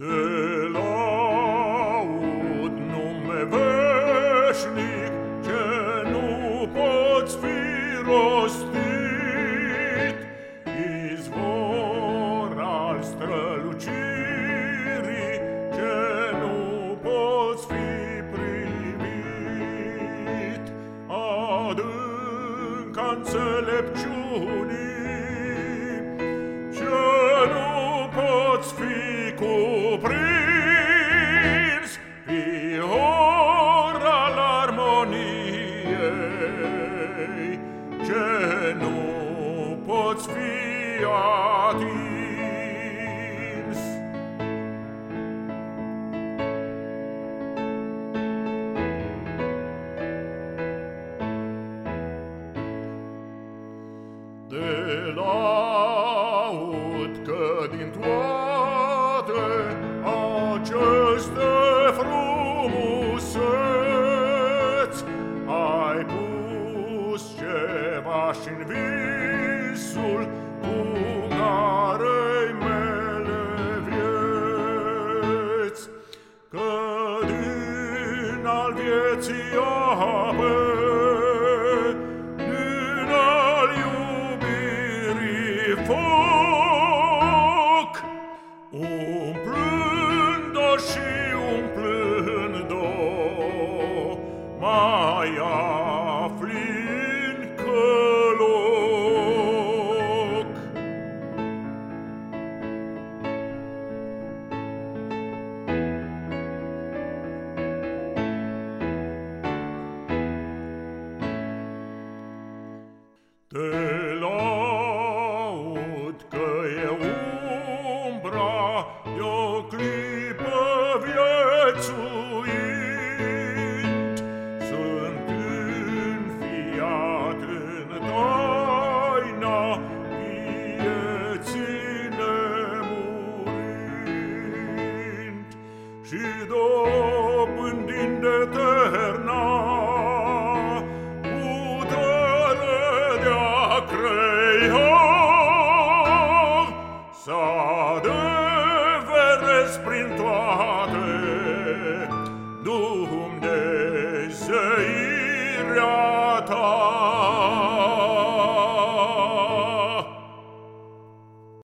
Te laud nume veșnic ce nu poți fi rostit, izvor al strălucirii ce nu poți fi primit, adânca înțelepciunii ce nu poți fi cu prins vi ora l'armoniei ce nu De la ai pus ceva și în visul cu carei mele vieți, că din al vieții ape, din al iubirii foc, umplând-o și umplând-o, mai aia flin căloc. Te laud că e umbra, eu dobând din deterna, putere de a crea, să adeverezi prin toate Dumnezeirea ta.